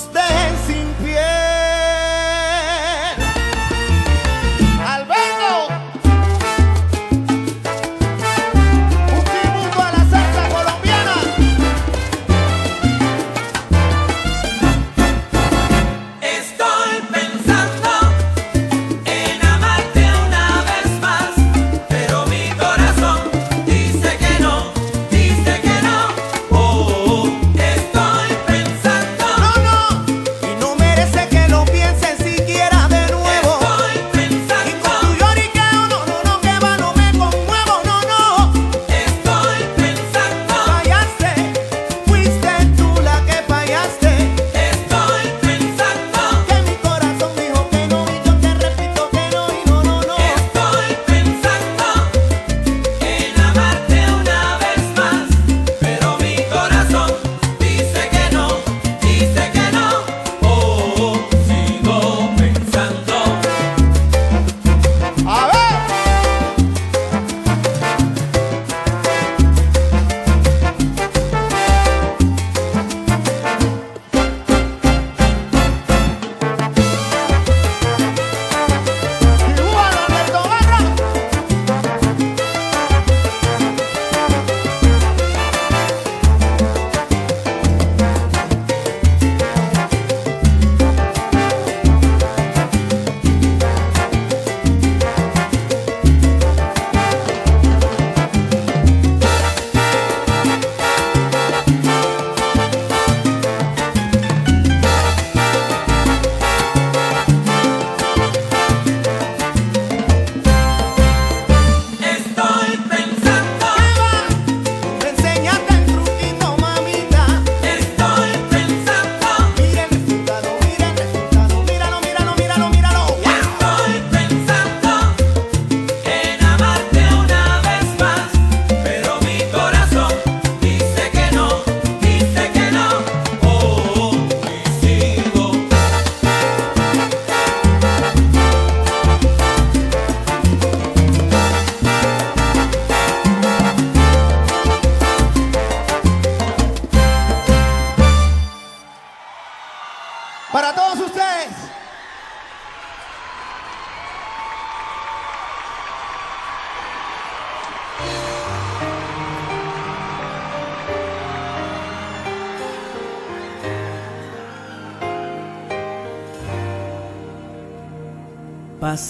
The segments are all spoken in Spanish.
os dez.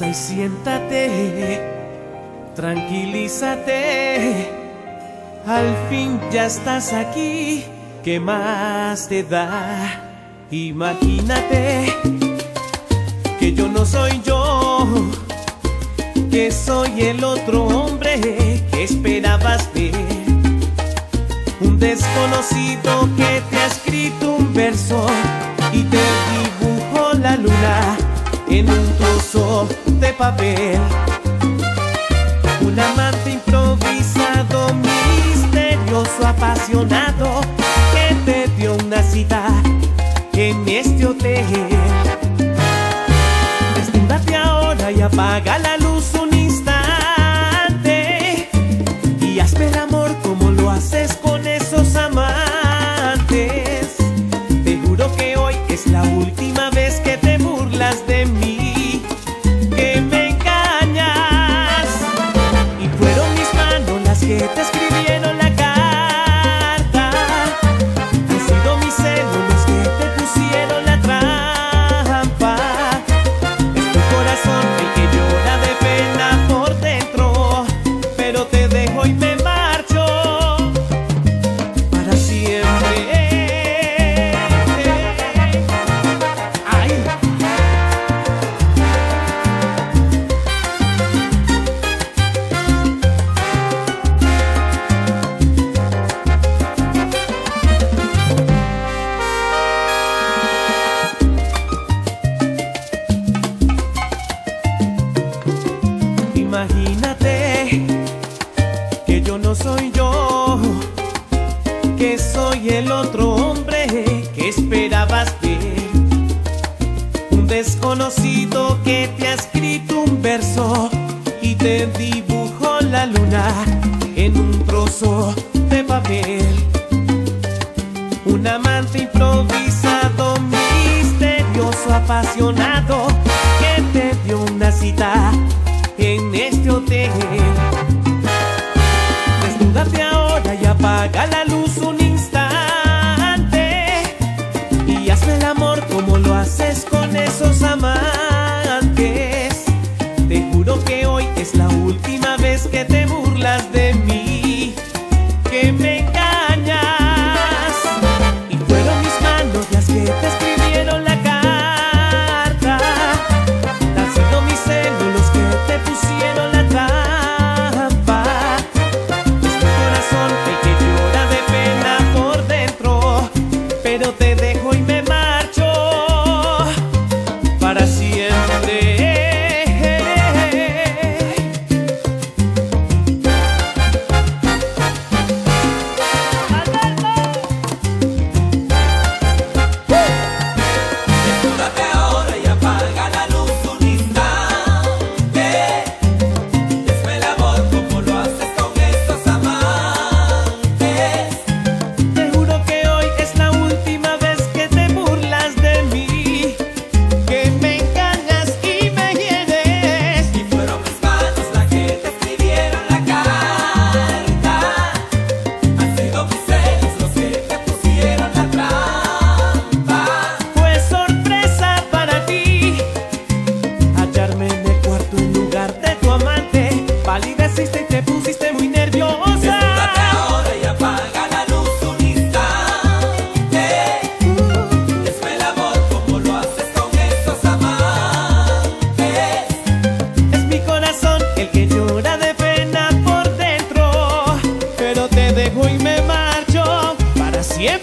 Y siéntate, tranquilízate. Al fin ya estás aquí, ¿qué más te da? Imagínate que yo no soy yo, que soy el otro hombre que esperabas de un desconocido que te ha escrito un verso y te dibujó la luna en un trozo de papel. Un amante improvisado, misterioso, apasionado, que te dio una cita en este hotel. Desnúdate ahora y apaga la luz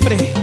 siempre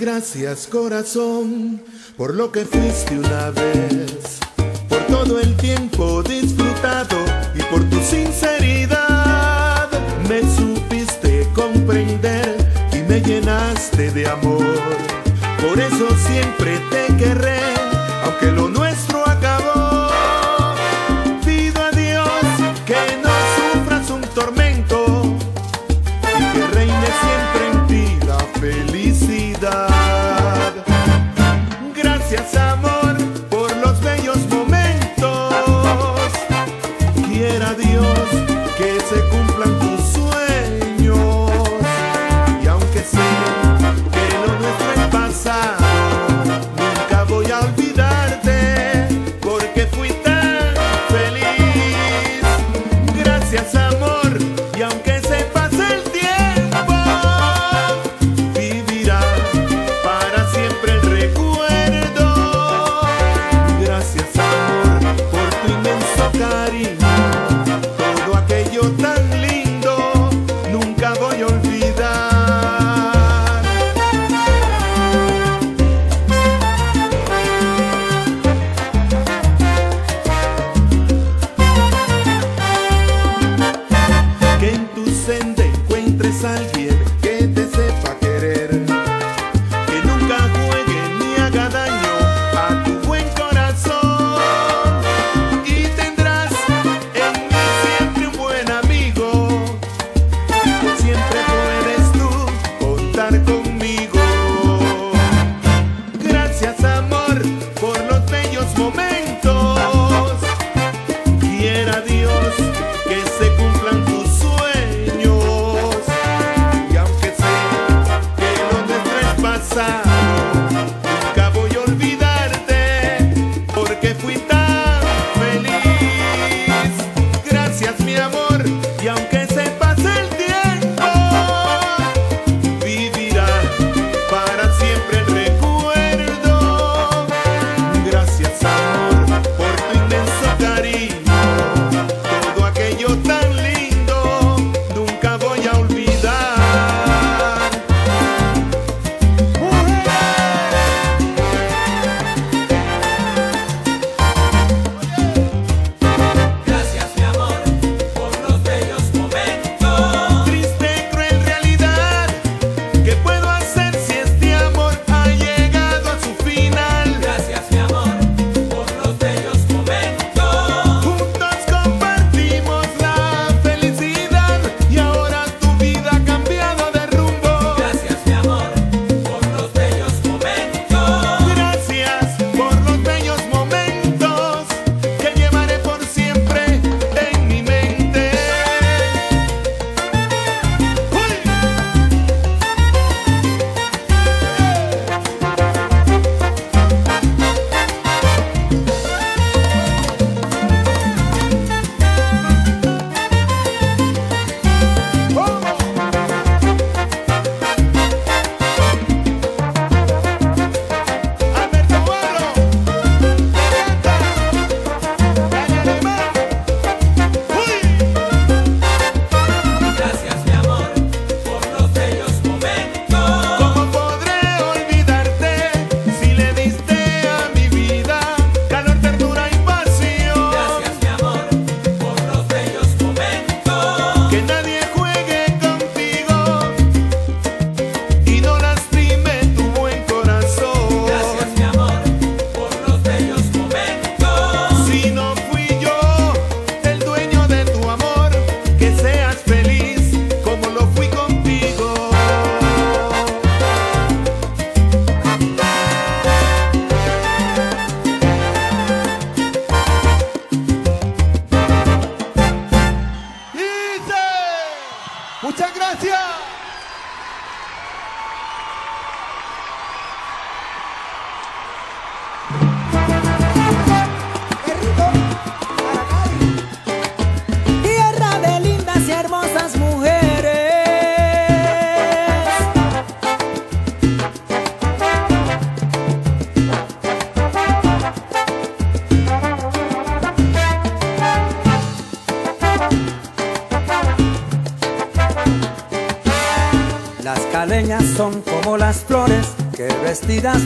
gracias corazón por lo que fuiste una vez, por todo el tiempo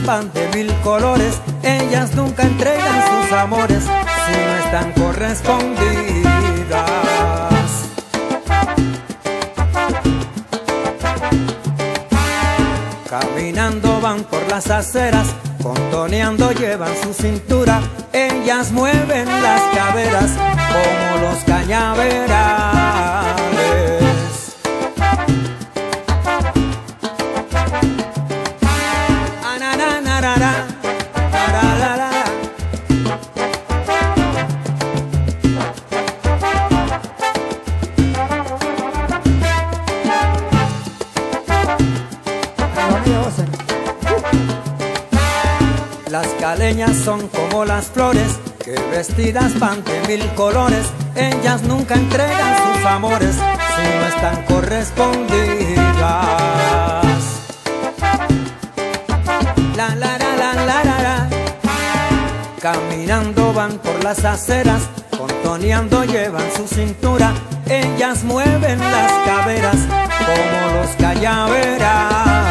de mil colores, ellas nunca entregan sus amores si no están correspondidas. Caminando van por las aceras pan de mil colores, ellas nunca entregan sus amores si no están correspondidas. La la la la la la, la. Caminando van por las aceras, contoneando llevan su cintura, ellas mueven las caderas como los callaveras.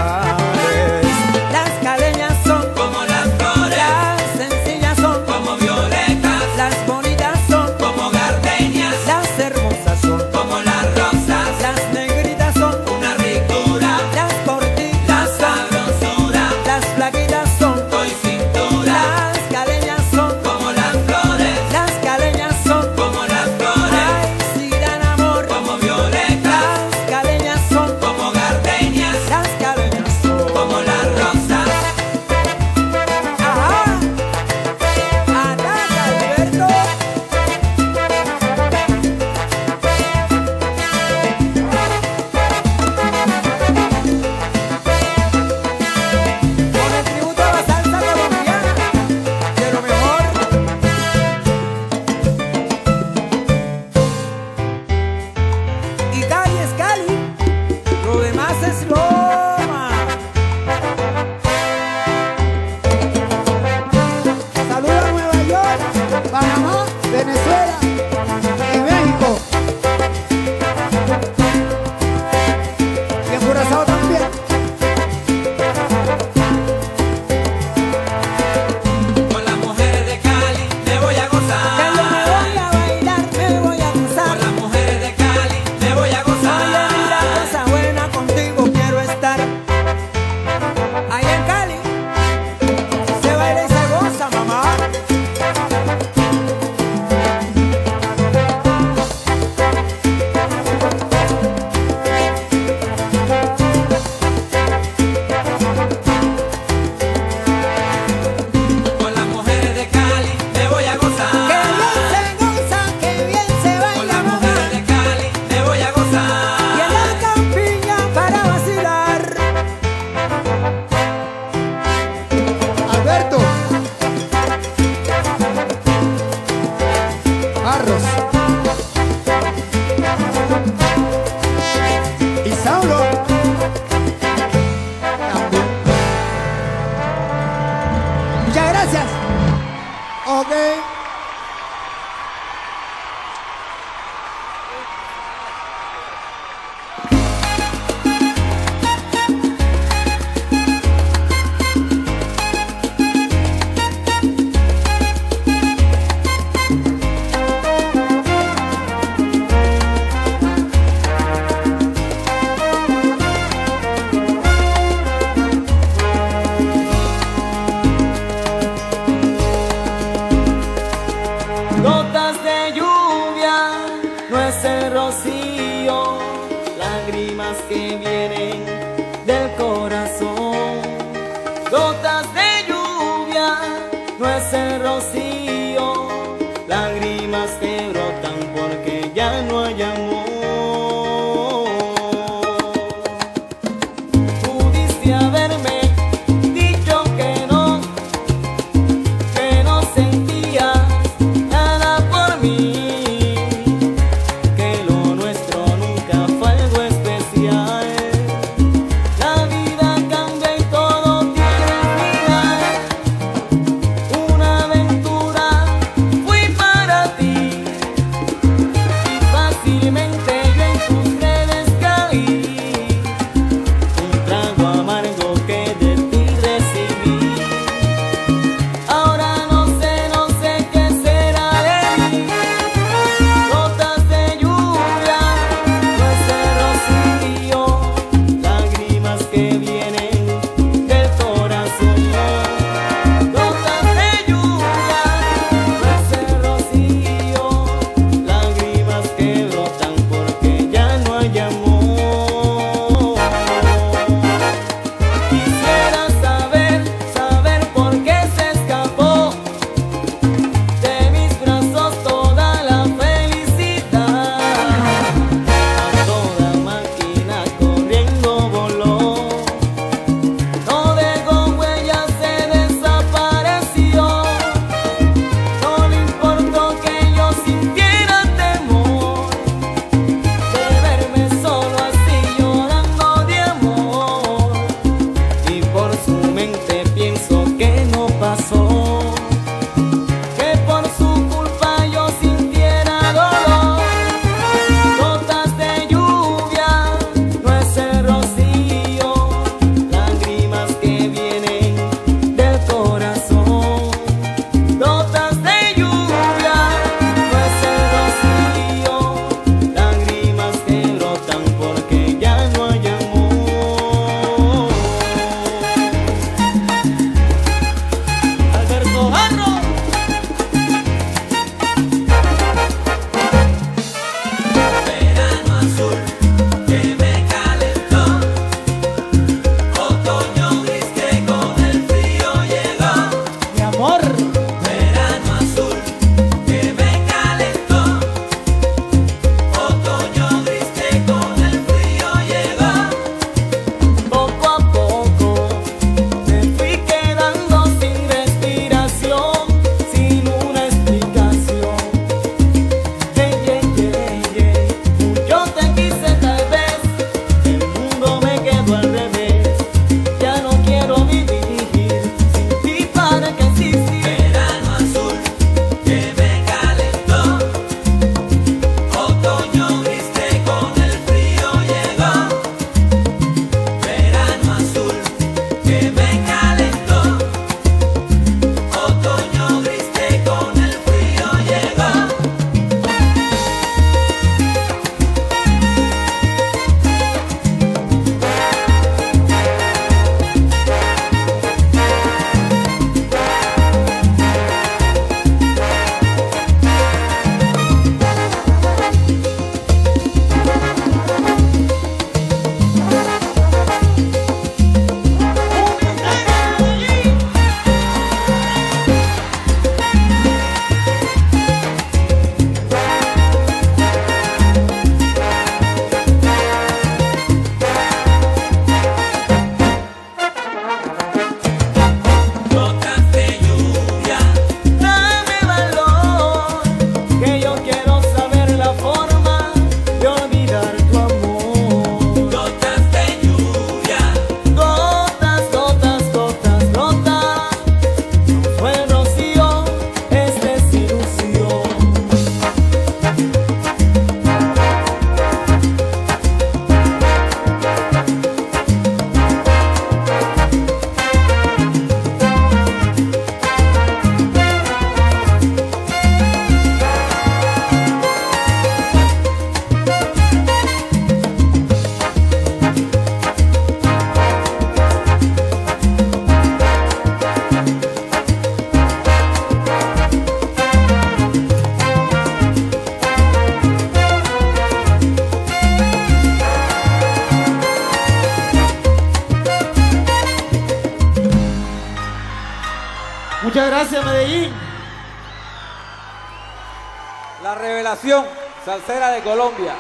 salsera de Colombia,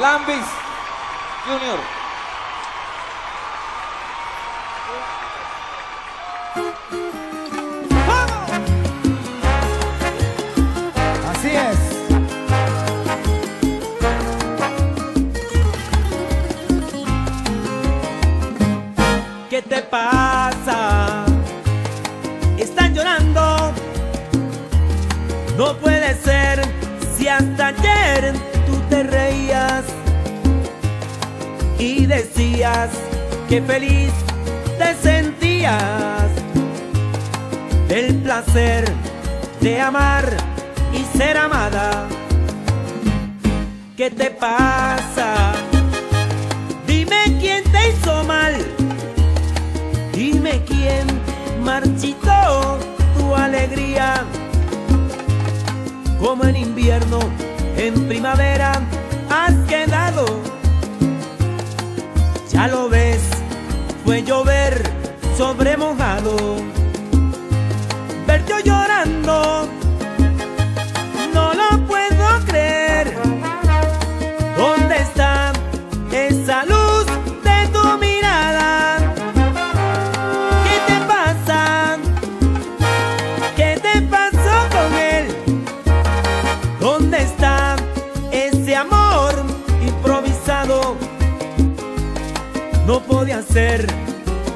Lambis Junior. Dime quién te hizo mal, dime quién marchitó tu alegría. Como en invierno, en primavera has quedado. Ya lo ves, fue llover sobre mojado. Verte llorando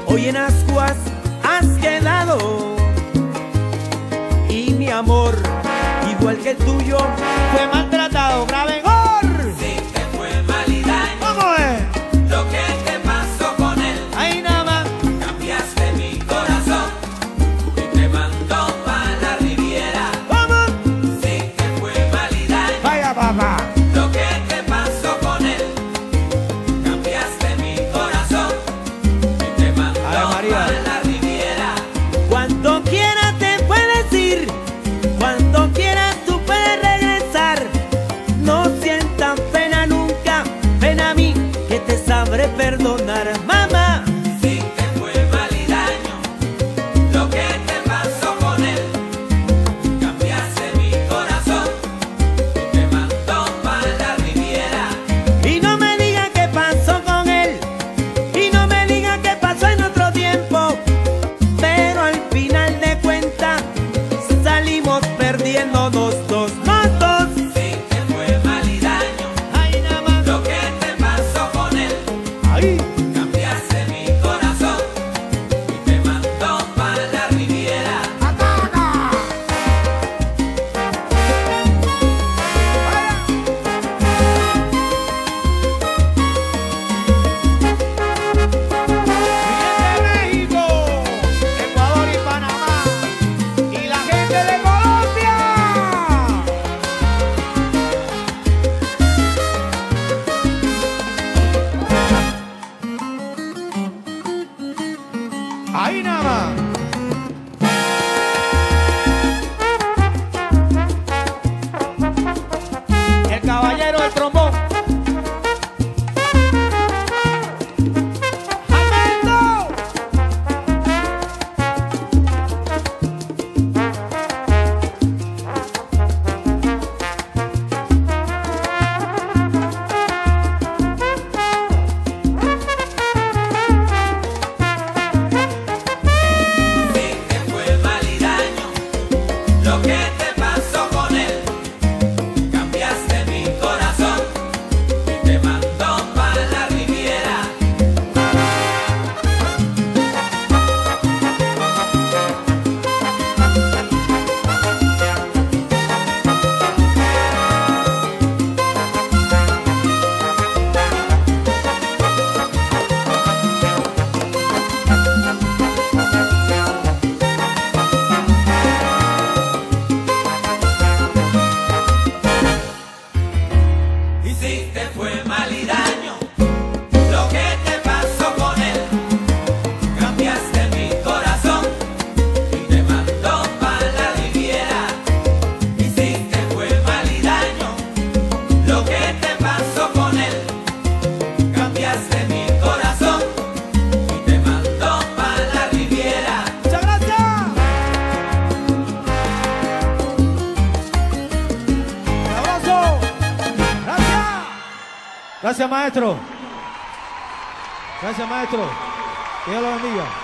Hoy en ascuas has quedado. Y mi amor, igual que el tuyo, fue más. Gracias, maestro. Gracias, maestro. Dios lo bendiga.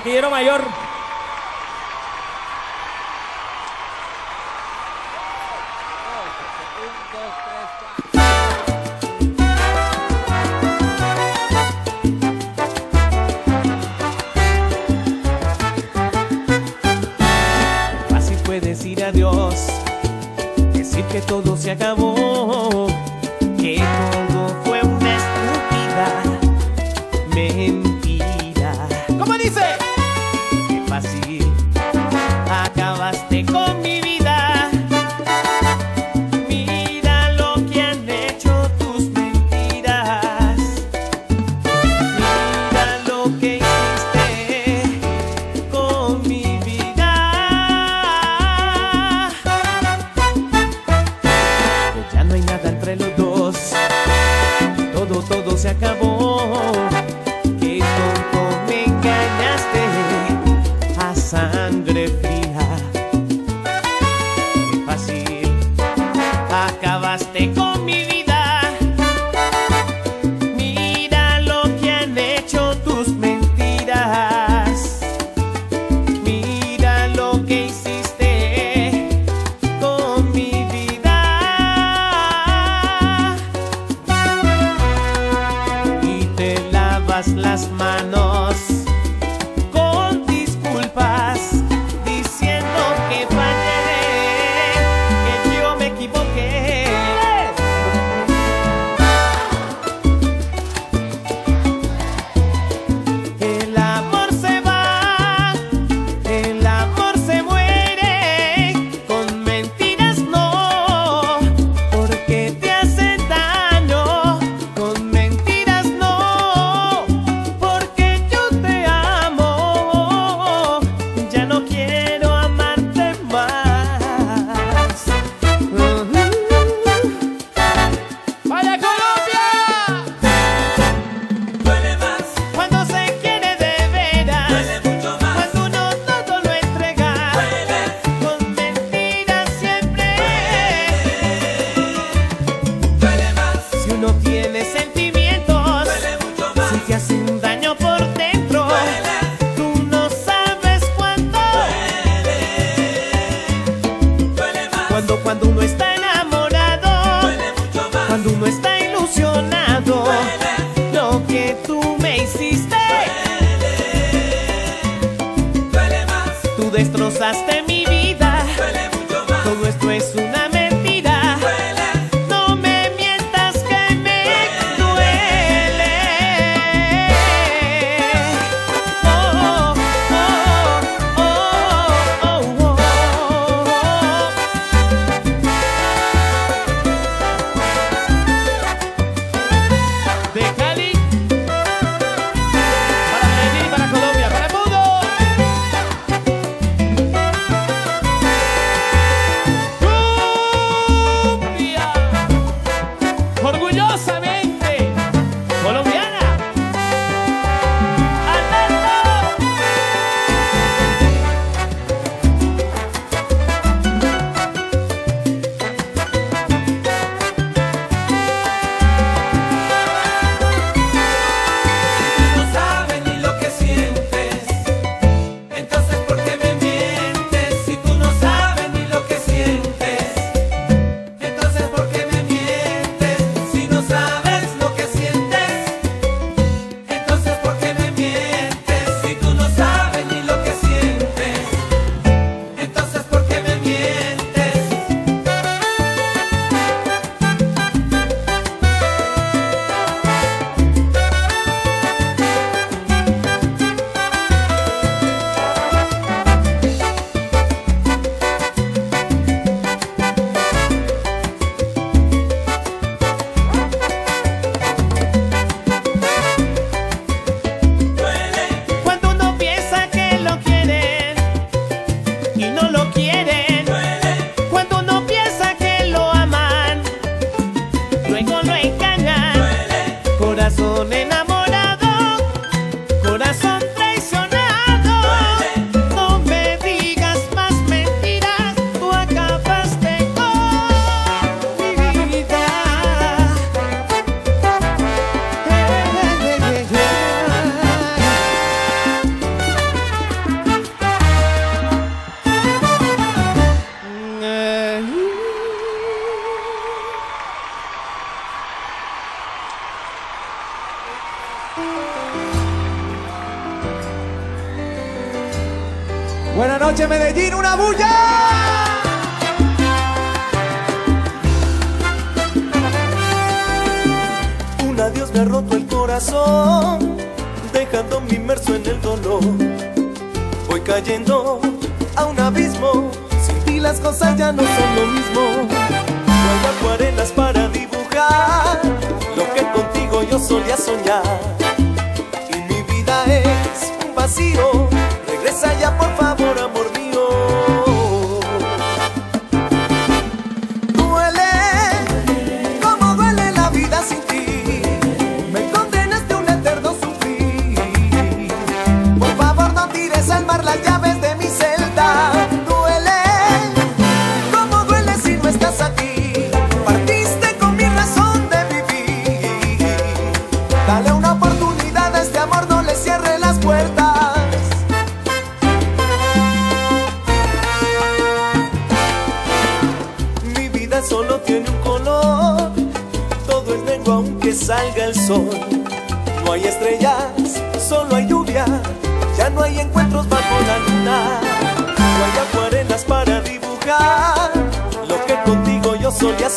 El barranquillero mayor.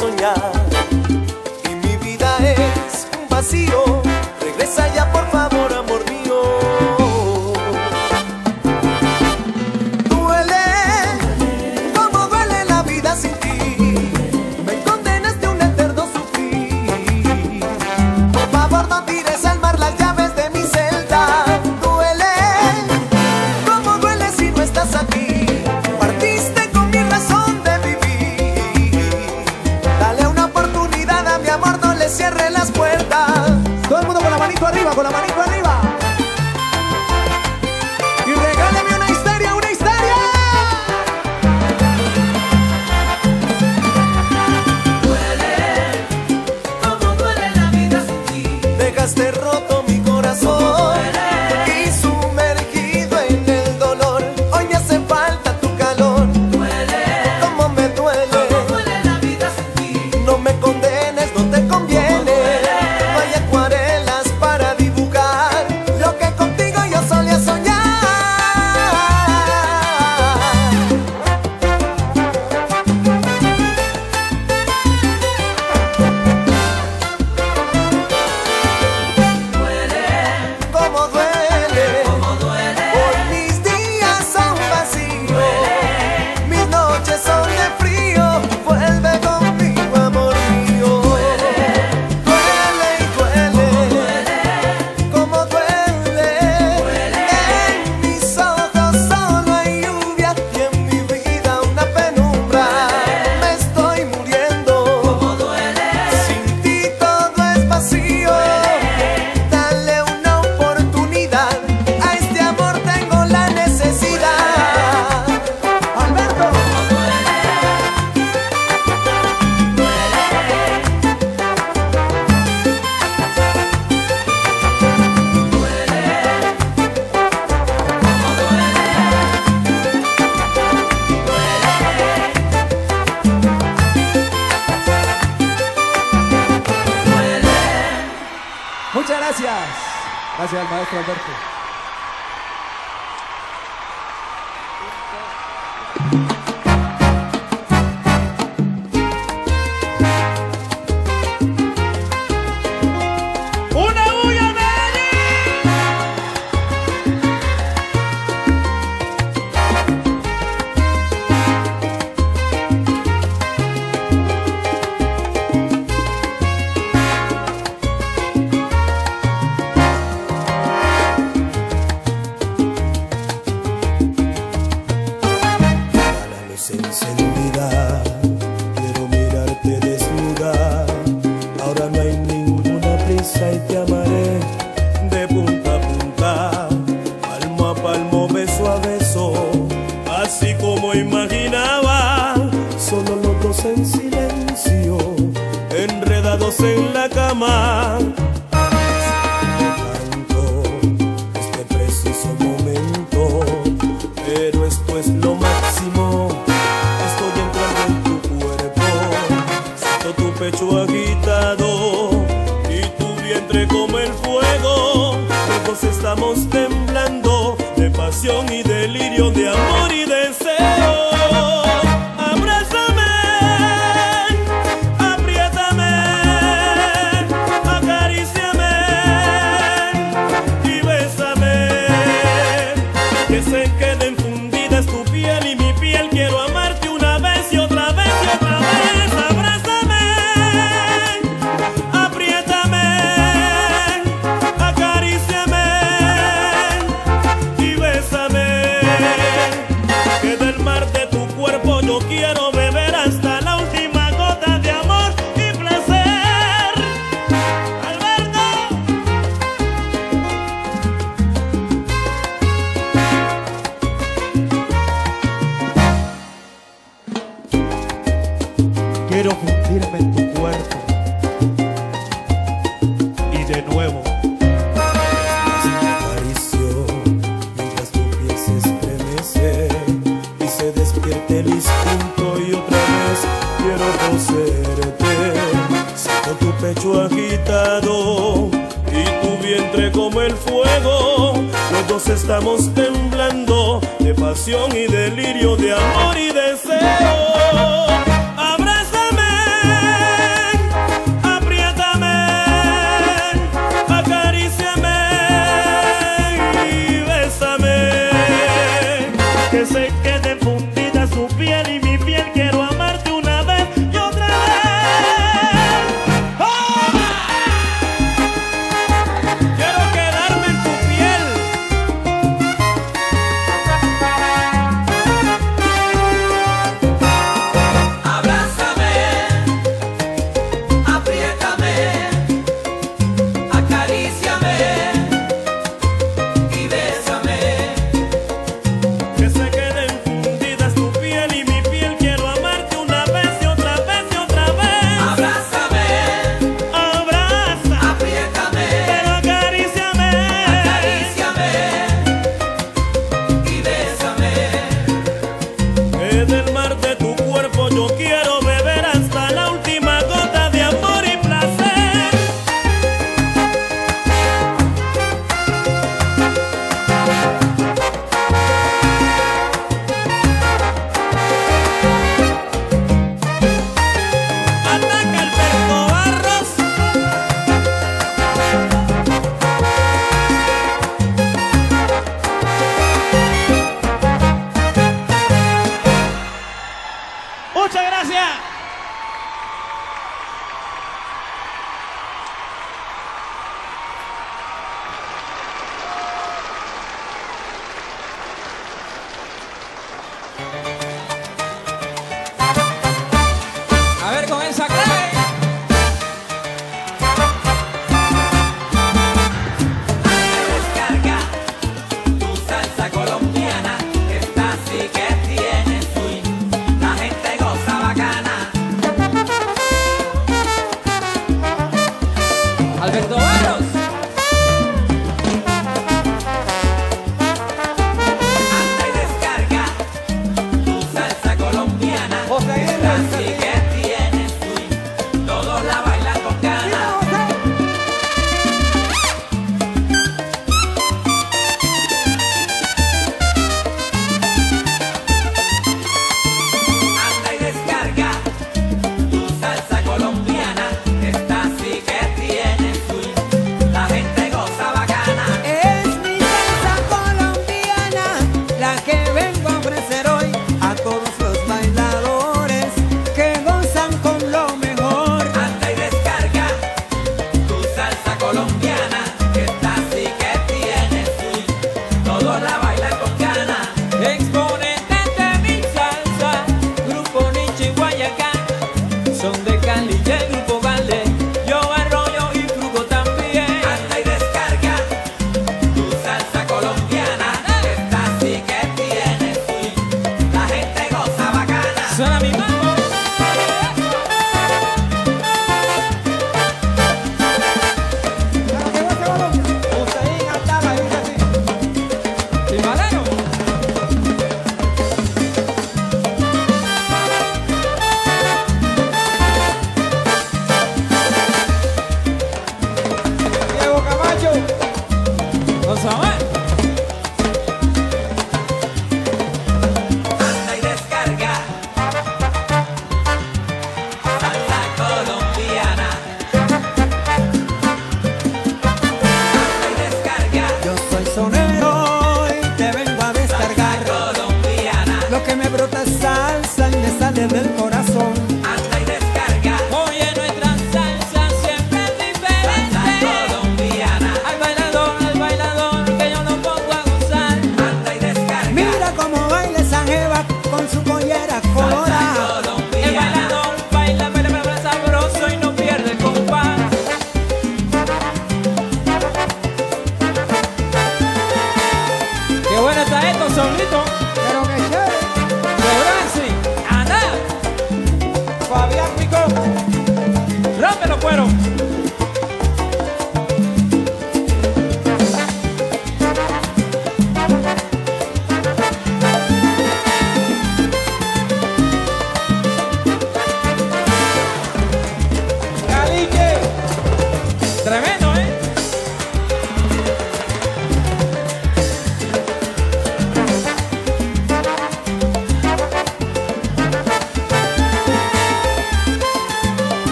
Yo Muchas gracias. Gracias al maestro Alberto. Estamos temblando de pasión y delirio, de amor y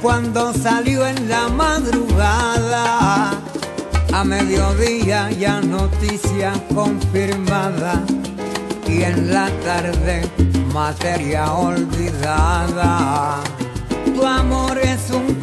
Cuando salió en la madrugada. A mediodía ya noticia confirmada y en la tarde materia olvidada. Tu amor es un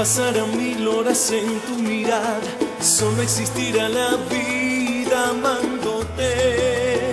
Pasarán mil horas en tu mirar, solo existirá la vida amándote.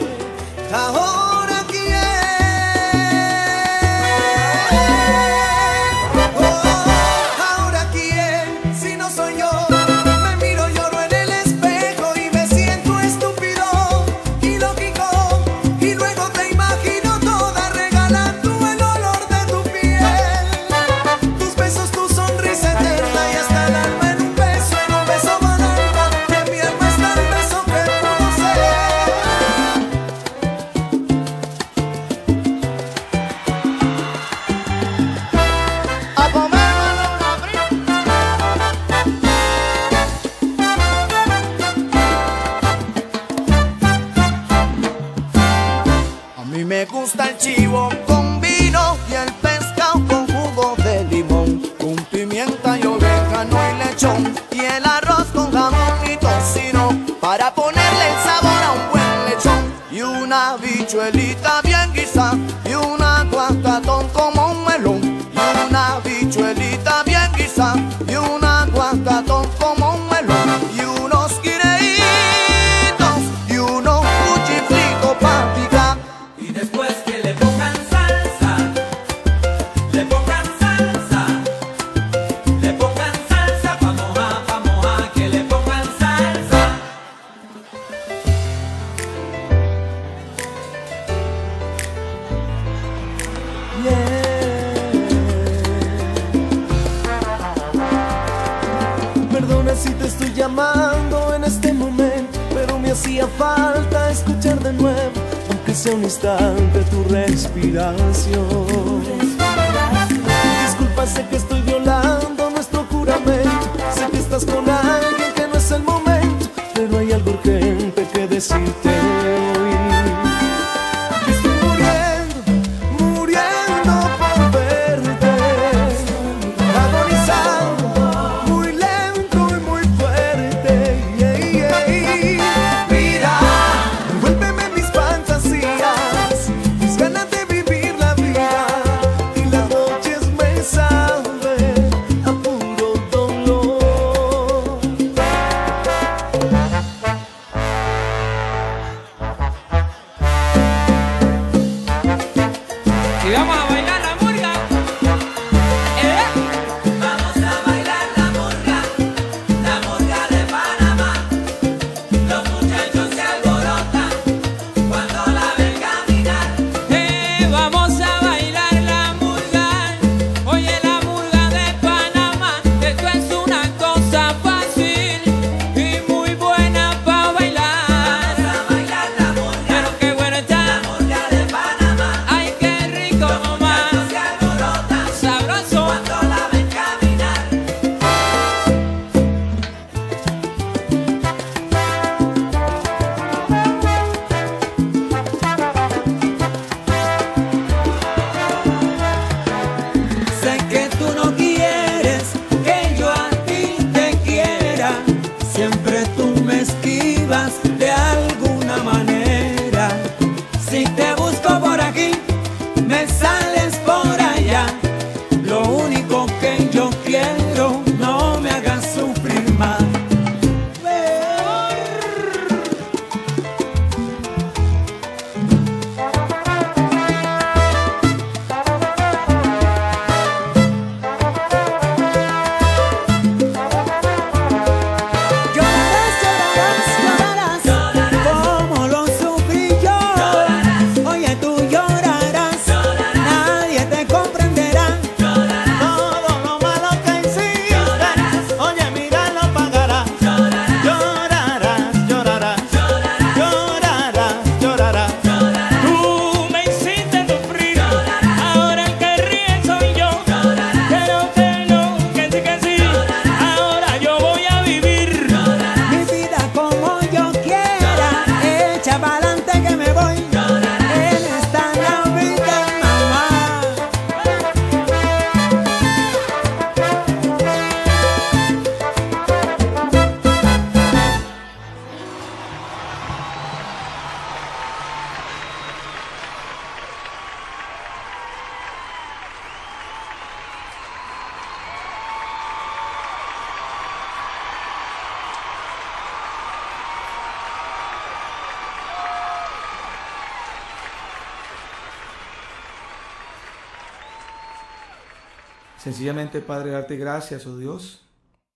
Sencillamente, Padre, darte gracias, oh Dios,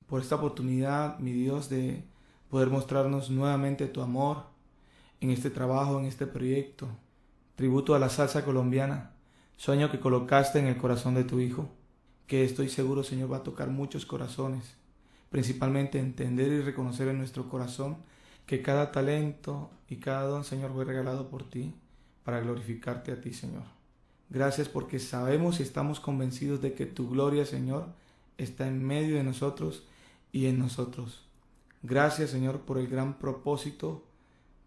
por esta oportunidad, mi Dios, de poder mostrarnos nuevamente tu amor en este trabajo, en este proyecto. Tributo a la salsa colombiana, sueño que colocaste en el corazón de tu Hijo, que estoy seguro, Señor, va a tocar muchos corazones, principalmente entender y reconocer en nuestro corazón que cada talento y cada don, Señor, fue regalado por ti para glorificarte a ti, Señor. Gracias porque sabemos y estamos convencidos de que tu gloria, Señor, está en medio de nosotros y en nosotros. Gracias, Señor, por el gran propósito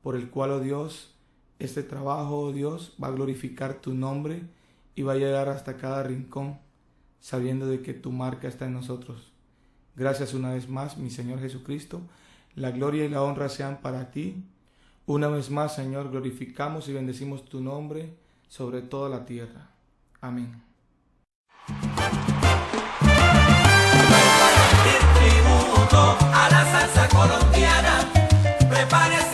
por el cual, oh Dios, este trabajo, oh Dios, va a glorificar tu nombre y va a llegar hasta cada rincón, sabiendo de que tu marca está en nosotros. Gracias una vez más, mi Señor Jesucristo. La gloria y la honra sean para ti. Una vez más, Señor, glorificamos y bendecimos tu nombre sobre toda la tierra. Amén. a la salsa colombiana. Prepárese